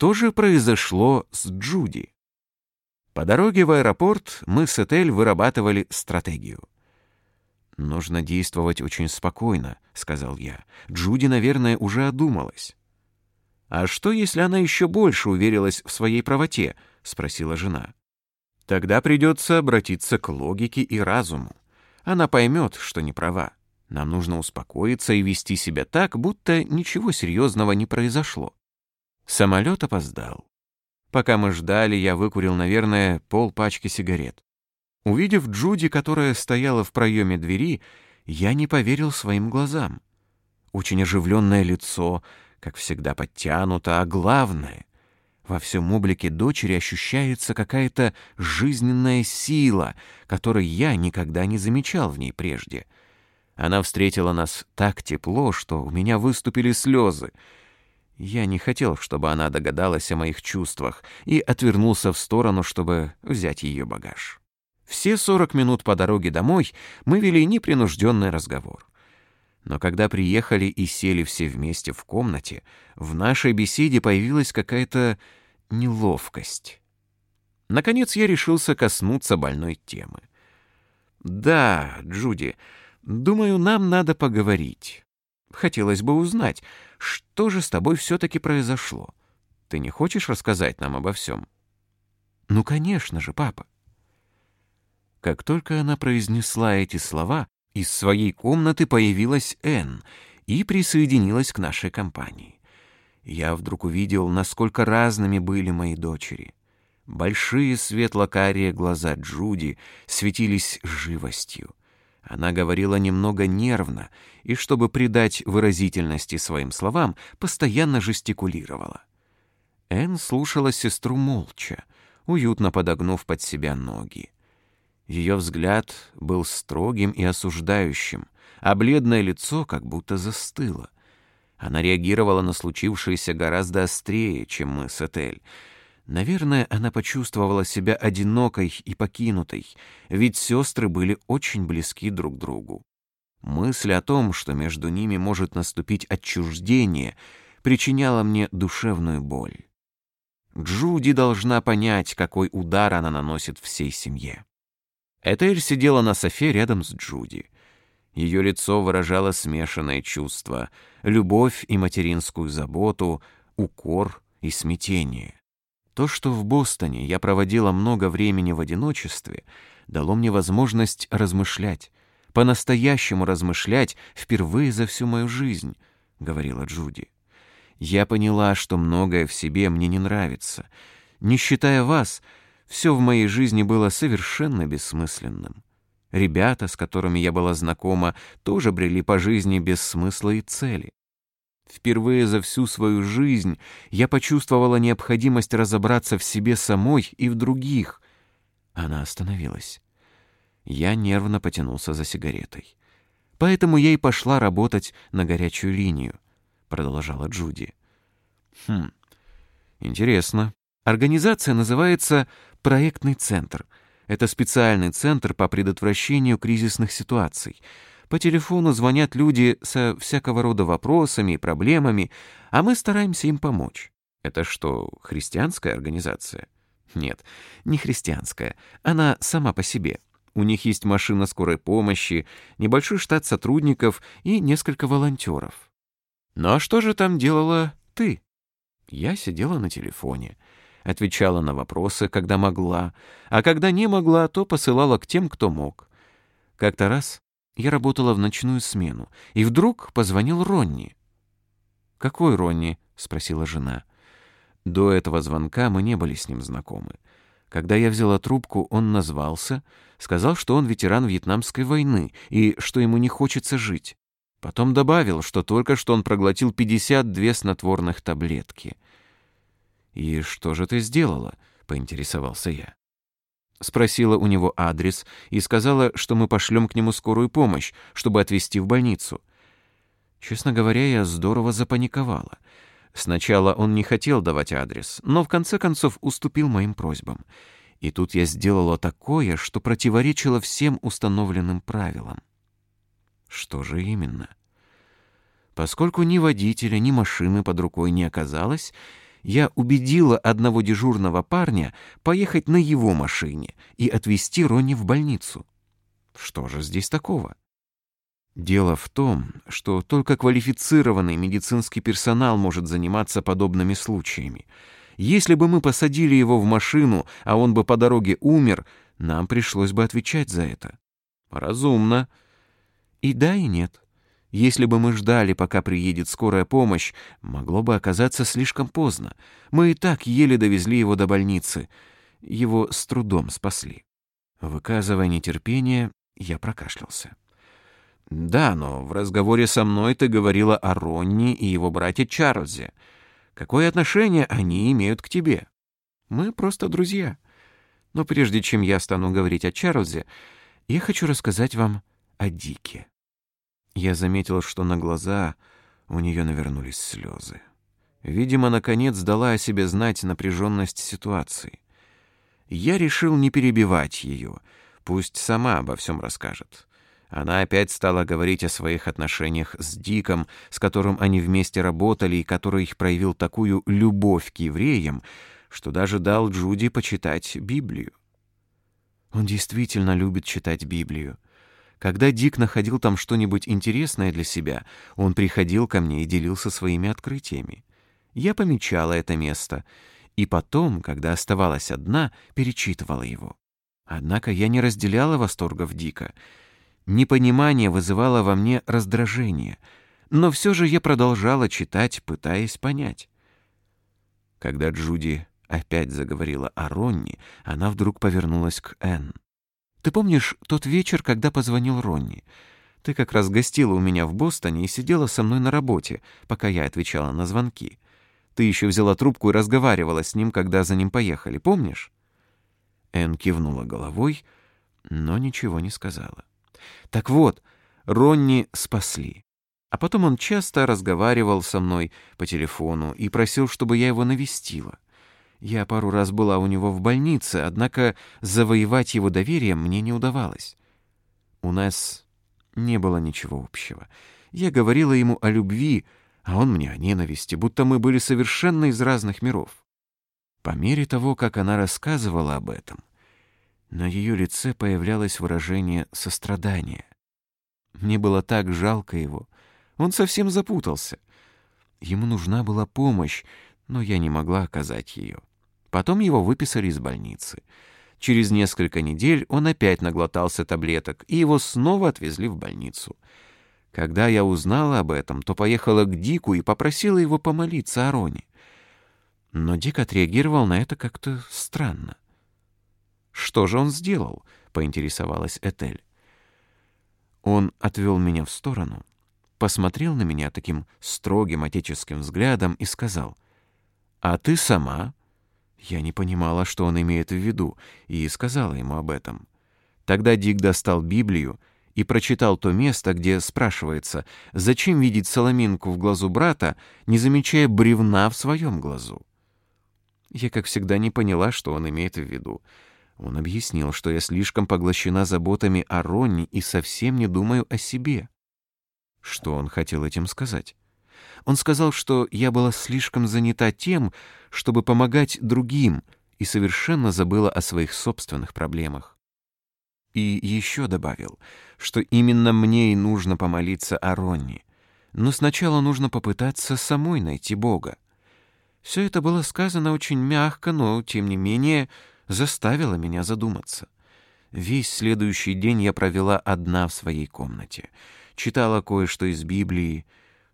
Что же произошло с Джуди? По дороге в аэропорт мы с Этель вырабатывали стратегию. «Нужно действовать очень спокойно», — сказал я. «Джуди, наверное, уже одумалась». «А что, если она еще больше уверилась в своей правоте?» — спросила жена. «Тогда придется обратиться к логике и разуму. Она поймет, что не права. Нам нужно успокоиться и вести себя так, будто ничего серьезного не произошло». Самолет опоздал. Пока мы ждали, я выкурил, наверное, пол пачки сигарет. Увидев Джуди, которая стояла в проеме двери, я не поверил своим глазам. Очень оживленное лицо, как всегда подтянуто, а главное, во всем облике дочери ощущается какая-то жизненная сила, которой я никогда не замечал в ней прежде. Она встретила нас так тепло, что у меня выступили слезы. Я не хотел, чтобы она догадалась о моих чувствах, и отвернулся в сторону, чтобы взять ее багаж. Все 40 минут по дороге домой мы вели непринужденный разговор. Но когда приехали и сели все вместе в комнате, в нашей беседе появилась какая-то неловкость. Наконец я решился коснуться больной темы. «Да, Джуди, думаю, нам надо поговорить. Хотелось бы узнать, что же с тобой все-таки произошло. Ты не хочешь рассказать нам обо всем?» «Ну, конечно же, папа». Как только она произнесла эти слова, из своей комнаты появилась Энн и присоединилась к нашей компании. Я вдруг увидел, насколько разными были мои дочери. Большие светло-карие глаза Джуди светились живостью. Она говорила немного нервно и, чтобы придать выразительности своим словам, постоянно жестикулировала. Энн слушала сестру молча, уютно подогнув под себя ноги. Ее взгляд был строгим и осуждающим, а бледное лицо как будто застыло. Она реагировала на случившееся гораздо острее, чем мы с Этель. Наверное, она почувствовала себя одинокой и покинутой, ведь сестры были очень близки друг другу. Мысль о том, что между ними может наступить отчуждение, причиняла мне душевную боль. Джуди должна понять, какой удар она наносит всей семье. Этель сидела на софе рядом с Джуди. Ее лицо выражало смешанное чувство — любовь и материнскую заботу, укор и смятение. То, что в Бостоне я проводила много времени в одиночестве, дало мне возможность размышлять, по-настоящему размышлять впервые за всю мою жизнь, — говорила Джуди. Я поняла, что многое в себе мне не нравится. Не считая вас — все в моей жизни было совершенно бессмысленным. Ребята, с которыми я была знакома, тоже брели по жизни без смысла и цели. Впервые за всю свою жизнь я почувствовала необходимость разобраться в себе самой и в других. Она остановилась. Я нервно потянулся за сигаретой. Поэтому я и пошла работать на горячую линию, продолжала Джуди. Хм, интересно. Организация называется «Проектный центр». Это специальный центр по предотвращению кризисных ситуаций. По телефону звонят люди со всякого рода вопросами и проблемами, а мы стараемся им помочь. Это что, христианская организация? Нет, не христианская. Она сама по себе. У них есть машина скорой помощи, небольшой штат сотрудников и несколько волонтеров. Ну а что же там делала ты? Я сидела на телефоне отвечала на вопросы, когда могла, а когда не могла, то посылала к тем, кто мог. Как-то раз я работала в ночную смену, и вдруг позвонил Ронни. «Какой Ронни?» — спросила жена. До этого звонка мы не были с ним знакомы. Когда я взяла трубку, он назвался, сказал, что он ветеран Вьетнамской войны и что ему не хочется жить. Потом добавил, что только что он проглотил 52 снотворных таблетки — «И что же ты сделала?» — поинтересовался я. Спросила у него адрес и сказала, что мы пошлем к нему скорую помощь, чтобы отвезти в больницу. Честно говоря, я здорово запаниковала. Сначала он не хотел давать адрес, но в конце концов уступил моим просьбам. И тут я сделала такое, что противоречило всем установленным правилам. Что же именно? Поскольку ни водителя, ни машины под рукой не оказалось, я убедила одного дежурного парня поехать на его машине и отвезти Ронни в больницу. Что же здесь такого? Дело в том, что только квалифицированный медицинский персонал может заниматься подобными случаями. Если бы мы посадили его в машину, а он бы по дороге умер, нам пришлось бы отвечать за это. Разумно. И да, и нет. Если бы мы ждали, пока приедет скорая помощь, могло бы оказаться слишком поздно. Мы и так еле довезли его до больницы. Его с трудом спасли. Выказывая нетерпение, я прокашлялся. «Да, но в разговоре со мной ты говорила о Ронни и его брате Чарльзе. Какое отношение они имеют к тебе? Мы просто друзья. Но прежде чем я стану говорить о Чарльзе, я хочу рассказать вам о Дике». Я заметил, что на глаза у нее навернулись слезы. Видимо, наконец дала о себе знать напряженность ситуации. Я решил не перебивать ее, пусть сама обо всем расскажет. Она опять стала говорить о своих отношениях с Диком, с которым они вместе работали и который их проявил такую любовь к евреям, что даже дал Джуди почитать Библию. Он действительно любит читать Библию. Когда Дик находил там что-нибудь интересное для себя, он приходил ко мне и делился своими открытиями. Я помечала это место, и потом, когда оставалась одна, перечитывала его. Однако я не разделяла восторгов Дика. Непонимание вызывало во мне раздражение, но все же я продолжала читать, пытаясь понять. Когда Джуди опять заговорила о Ронни, она вдруг повернулась к Энн. Ты помнишь тот вечер, когда позвонил Ронни? Ты как раз гостила у меня в Бостоне и сидела со мной на работе, пока я отвечала на звонки. Ты еще взяла трубку и разговаривала с ним, когда за ним поехали, помнишь?» Энн кивнула головой, но ничего не сказала. «Так вот, Ронни спасли. А потом он часто разговаривал со мной по телефону и просил, чтобы я его навестила. Я пару раз была у него в больнице, однако завоевать его доверие мне не удавалось. У нас не было ничего общего. Я говорила ему о любви, а он мне о ненависти, будто мы были совершенно из разных миров. По мере того, как она рассказывала об этом, на ее лице появлялось выражение сострадания. Мне было так жалко его. Он совсем запутался. Ему нужна была помощь, но я не могла оказать ее. Потом его выписали из больницы. Через несколько недель он опять наглотался таблеток, и его снова отвезли в больницу. Когда я узнала об этом, то поехала к Дику и попросила его помолиться о Роне. Но Дик отреагировал на это как-то странно. «Что же он сделал?» — поинтересовалась Этель. Он отвел меня в сторону, посмотрел на меня таким строгим отеческим взглядом и сказал, «А ты сама я не понимала, что он имеет в виду, и сказала ему об этом. Тогда Дик достал Библию и прочитал то место, где спрашивается, зачем видеть соломинку в глазу брата, не замечая бревна в своем глазу. Я, как всегда, не поняла, что он имеет в виду. Он объяснил, что я слишком поглощена заботами о Ронни и совсем не думаю о себе. Что он хотел этим сказать? Он сказал, что я была слишком занята тем, чтобы помогать другим, и совершенно забыла о своих собственных проблемах. И еще добавил, что именно мне и нужно помолиться о Ронни. Но сначала нужно попытаться самой найти Бога. Все это было сказано очень мягко, но, тем не менее, заставило меня задуматься. Весь следующий день я провела одна в своей комнате. Читала кое-что из Библии,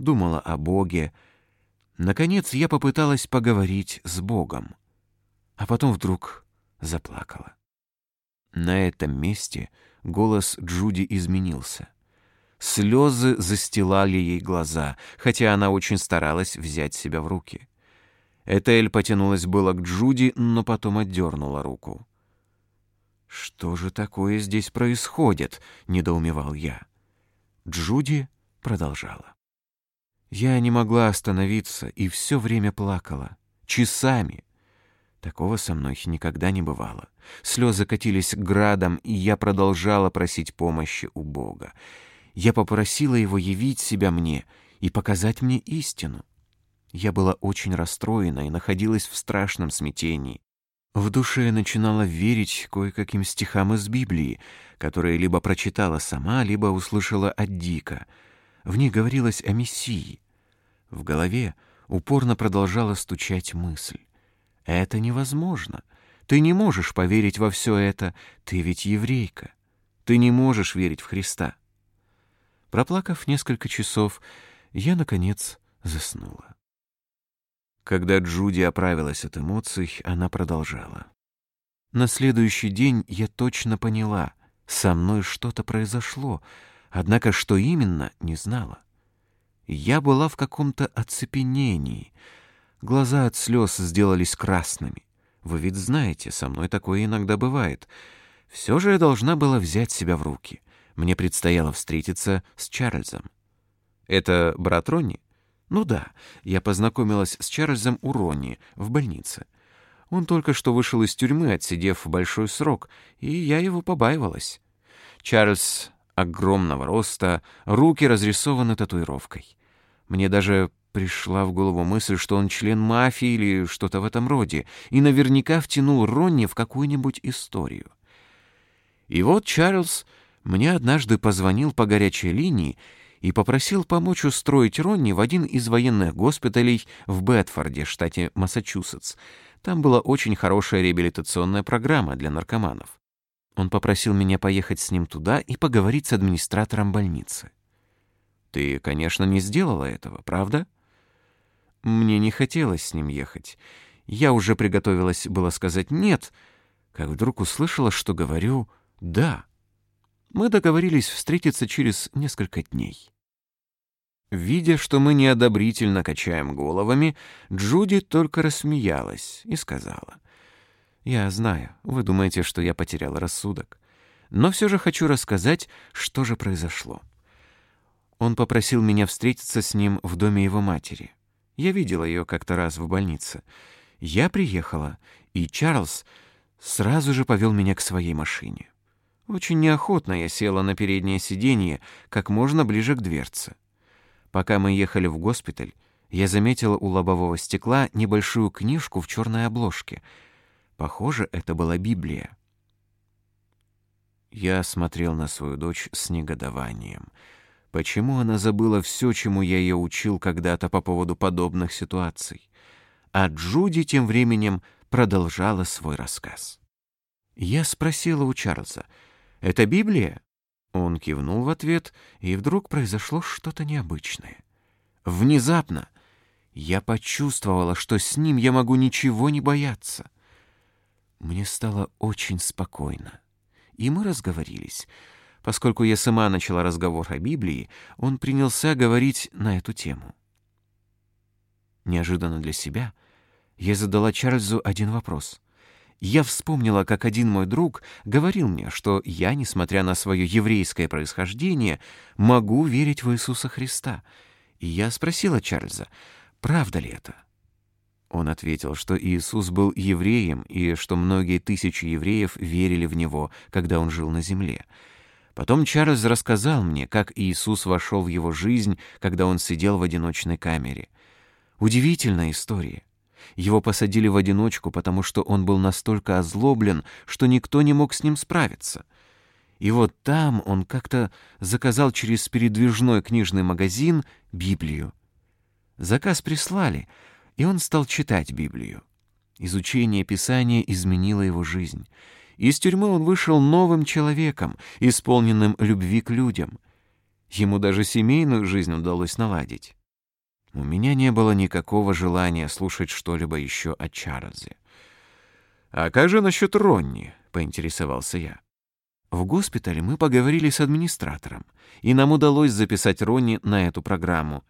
думала о Боге. Наконец я попыталась поговорить с Богом, а потом вдруг заплакала. На этом месте голос Джуди изменился. Слезы застилали ей глаза, хотя она очень старалась взять себя в руки. Этель потянулась было к Джуди, но потом отдернула руку. «Что же такое здесь происходит?» — недоумевал я. Джуди продолжала. Я не могла остановиться и все время плакала. Часами. Такого со мной никогда не бывало. Слезы катились градом, и я продолжала просить помощи у Бога. Я попросила Его явить себя мне и показать мне истину. Я была очень расстроена и находилась в страшном смятении. В душе я начинала верить кое-каким стихам из Библии, которые либо прочитала сама, либо услышала от Дика. В них говорилось о Мессии. В голове упорно продолжала стучать мысль. «Это невозможно. Ты не можешь поверить во все это. Ты ведь еврейка. Ты не можешь верить в Христа». Проплакав несколько часов, я, наконец, заснула. Когда Джуди оправилась от эмоций, она продолжала. На следующий день я точно поняла, со мной что-то произошло, однако что именно, не знала. Я была в каком-то оцепенении. Глаза от слез сделались красными. Вы ведь знаете, со мной такое иногда бывает. Все же я должна была взять себя в руки. Мне предстояло встретиться с Чарльзом. Это брат Ронни? Ну да, я познакомилась с Чарльзом у Ронни в больнице. Он только что вышел из тюрьмы, отсидев большой срок, и я его побаивалась. Чарльз огромного роста, руки разрисованы татуировкой. Мне даже пришла в голову мысль, что он член мафии или что-то в этом роде, и наверняка втянул Ронни в какую-нибудь историю. И вот Чарльз мне однажды позвонил по горячей линии и попросил помочь устроить Ронни в один из военных госпиталей в Бетфорде, штате Массачусетс. Там была очень хорошая реабилитационная программа для наркоманов. Он попросил меня поехать с ним туда и поговорить с администратором больницы. Ты, конечно, не сделала этого, правда? Мне не хотелось с ним ехать. Я уже приготовилась было сказать «нет», как вдруг услышала, что говорю «да». Мы договорились встретиться через несколько дней. Видя, что мы неодобрительно качаем головами, Джуди только рассмеялась и сказала. «Я знаю, вы думаете, что я потеряла рассудок. Но все же хочу рассказать, что же произошло. Он попросил меня встретиться с ним в доме его матери. Я видела ее как-то раз в больнице. Я приехала, и Чарльз сразу же повел меня к своей машине. Очень неохотно я села на переднее сиденье, как можно ближе к дверце. Пока мы ехали в госпиталь, я заметила у лобового стекла небольшую книжку в черной обложке. Похоже, это была Библия. Я смотрел на свою дочь с негодованием. Почему она забыла все, чему я ее учил когда-то по поводу подобных ситуаций? А Джуди тем временем продолжала свой рассказ. Я спросила у Чарльза — это Библия?» Он кивнул в ответ, и вдруг произошло что-то необычное. Внезапно я почувствовала, что с ним я могу ничего не бояться. Мне стало очень спокойно, и мы разговорились. Поскольку я сама начала разговор о Библии, он принялся говорить на эту тему. Неожиданно для себя я задала Чарльзу один вопрос — я вспомнила, как один мой друг говорил мне, что я, несмотря на свое еврейское происхождение, могу верить в Иисуса Христа. И я спросила Чарльза, правда ли это? Он ответил, что Иисус был евреем и что многие тысячи евреев верили в Него, когда Он жил на земле. Потом Чарльз рассказал мне, как Иисус вошел в его жизнь, когда он сидел в одиночной камере. Удивительная история. Его посадили в одиночку, потому что он был настолько озлоблен, что никто не мог с ним справиться. И вот там он как-то заказал через передвижной книжный магазин Библию. Заказ прислали, и он стал читать Библию. Изучение Писания изменило его жизнь. Из тюрьмы он вышел новым человеком, исполненным любви к людям. Ему даже семейную жизнь удалось наладить. У меня не было никакого желания слушать что-либо еще о Чарльзе. «А как же насчет Ронни?» — поинтересовался я. В госпитале мы поговорили с администратором, и нам удалось записать Ронни на эту программу.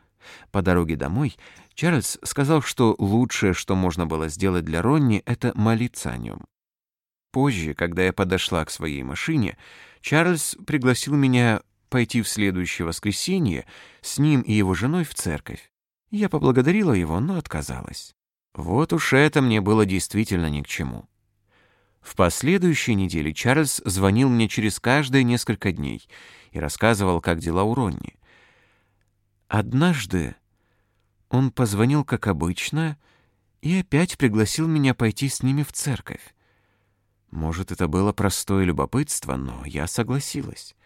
По дороге домой Чарльз сказал, что лучшее, что можно было сделать для Ронни, это молиться о нем. Позже, когда я подошла к своей машине, Чарльз пригласил меня пойти в следующее воскресенье с ним и его женой в церковь. Я поблагодарила его, но отказалась. Вот уж это мне было действительно ни к чему. В последующей неделе Чарльз звонил мне через каждые несколько дней и рассказывал, как дела у Ронни. Однажды Он позвонил, как обычно, и опять пригласил меня пойти с ними в церковь. Может, это было простое любопытство, но я согласилась.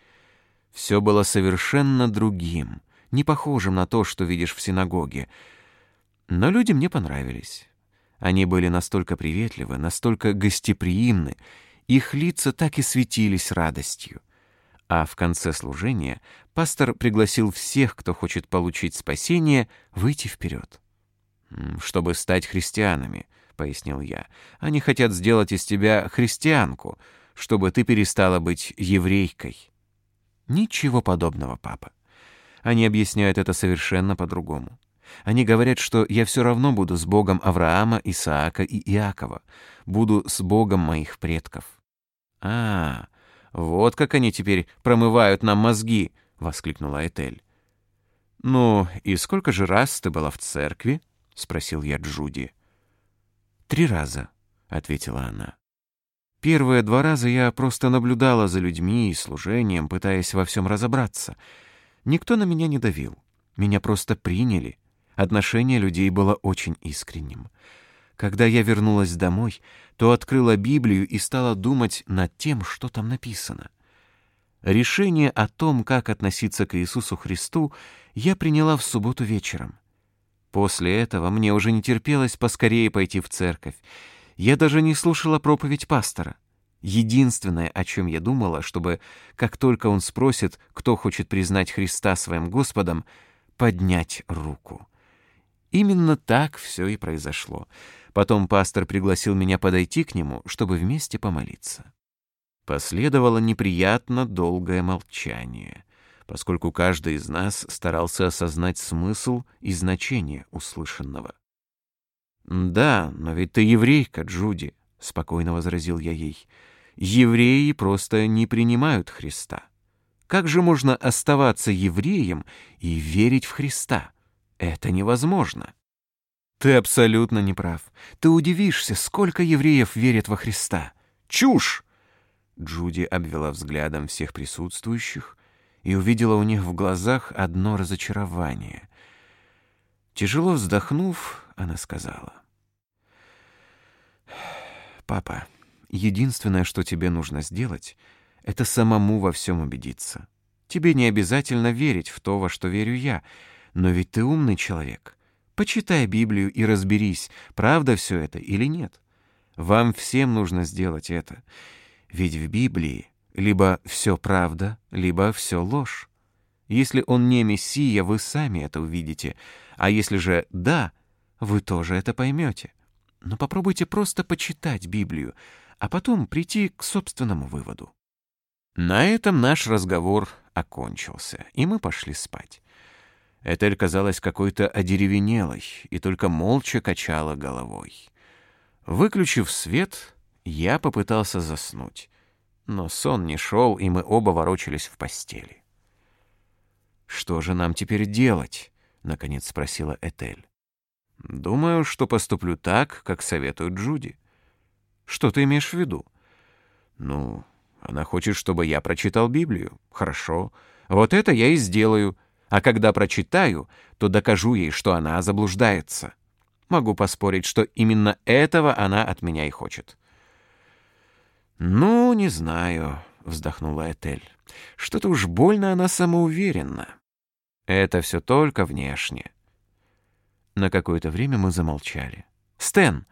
Все было совершенно другим, не похожим на то, что видишь в синагоге. Но люди мне понравились. Они были настолько приветливы, настолько гостеприимны, их лица так и светились радостью. А в конце служения пастор пригласил всех, кто хочет получить спасение, выйти вперед. «Чтобы стать христианами», — пояснил я. «Они хотят сделать из тебя христианку, чтобы ты перестала быть еврейкой». Ничего подобного, папа. Они объясняют это совершенно по-другому. Они говорят, что я все равно буду с Богом Авраама, Исаака и Иакова, буду с Богом моих предков. А, вот как они теперь промывают нам мозги, воскликнула Этель. Ну, и сколько же раз ты была в церкви? спросил я Джуди. Три раза, ответила она. Первые два раза я просто наблюдала за людьми и служением, пытаясь во всем разобраться. Никто на меня не давил. Меня просто приняли. Отношение людей было очень искренним. Когда я вернулась домой, то открыла Библию и стала думать над тем, что там написано. Решение о том, как относиться к Иисусу Христу, я приняла в субботу вечером. После этого мне уже не терпелось поскорее пойти в церковь, я даже не слушала проповедь пастора. Единственное, о чем я думала, чтобы, как только он спросит, кто хочет признать Христа своим Господом, поднять руку. Именно так все и произошло. Потом пастор пригласил меня подойти к нему, чтобы вместе помолиться. Последовало неприятно долгое молчание, поскольку каждый из нас старался осознать смысл и значение услышанного. «Да, но ведь ты еврейка, Джуди», — спокойно возразил я ей. «Евреи просто не принимают Христа. Как же можно оставаться евреем и верить в Христа? Это невозможно». «Ты абсолютно не прав. Ты удивишься, сколько евреев верят во Христа. Чушь!» Джуди обвела взглядом всех присутствующих и увидела у них в глазах одно разочарование. Тяжело вздохнув, она сказала. «Папа, единственное, что тебе нужно сделать, это самому во всем убедиться. Тебе не обязательно верить в то, во что верю я, но ведь ты умный человек. Почитай Библию и разберись, правда все это или нет. Вам всем нужно сделать это. Ведь в Библии либо все правда, либо все ложь. Если он не Мессия, вы сами это увидите, а если же да — вы тоже это поймете. Но попробуйте просто почитать Библию, а потом прийти к собственному выводу. На этом наш разговор окончился, и мы пошли спать. Этель казалась какой-то одеревенелой и только молча качала головой. Выключив свет, я попытался заснуть, но сон не шел, и мы оба ворочались в постели. «Что же нам теперь делать?» — наконец спросила Этель. Думаю, что поступлю так, как советует Джуди. Что ты имеешь в виду? Ну, она хочет, чтобы я прочитал Библию. Хорошо. Вот это я и сделаю. А когда прочитаю, то докажу ей, что она заблуждается. Могу поспорить, что именно этого она от меня и хочет. «Ну, не знаю», — вздохнула Этель. «Что-то уж больно она самоуверенна. Это все только внешне. На какое-то время мы замолчали. «Стэн!»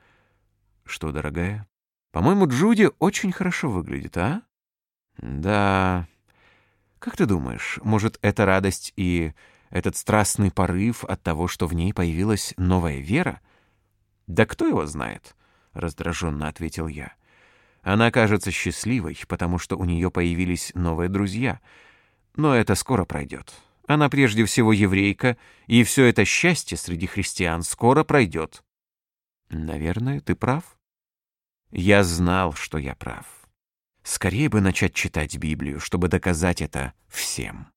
«Что, дорогая?» «По-моему, Джуди очень хорошо выглядит, а?» «Да...» «Как ты думаешь, может, это радость и этот страстный порыв от того, что в ней появилась новая вера?» «Да кто его знает?» — раздраженно ответил я. «Она кажется счастливой, потому что у нее появились новые друзья. Но это скоро пройдет». Она прежде всего еврейка, и все это счастье среди христиан скоро пройдет. Наверное, ты прав. Я знал, что я прав. Скорее бы начать читать Библию, чтобы доказать это всем.